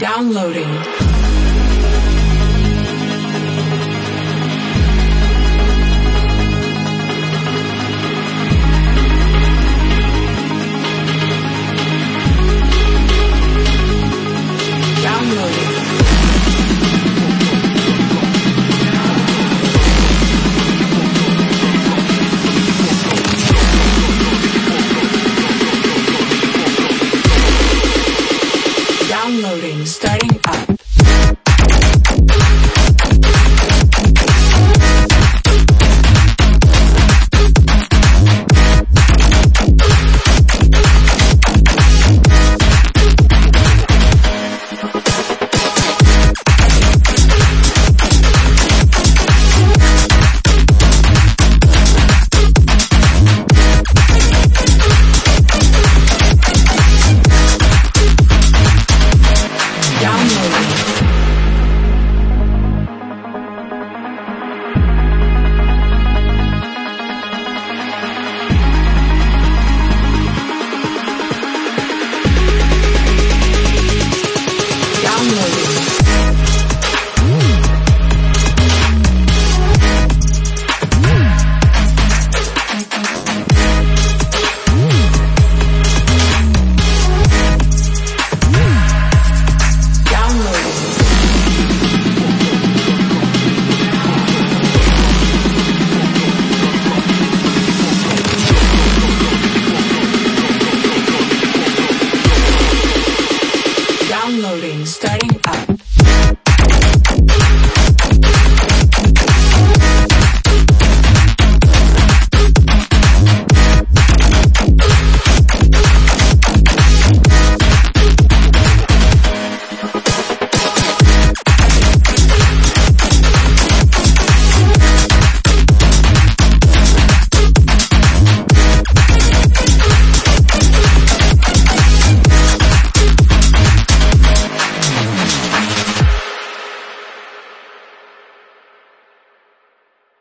Downloading. Downloading. Starting up.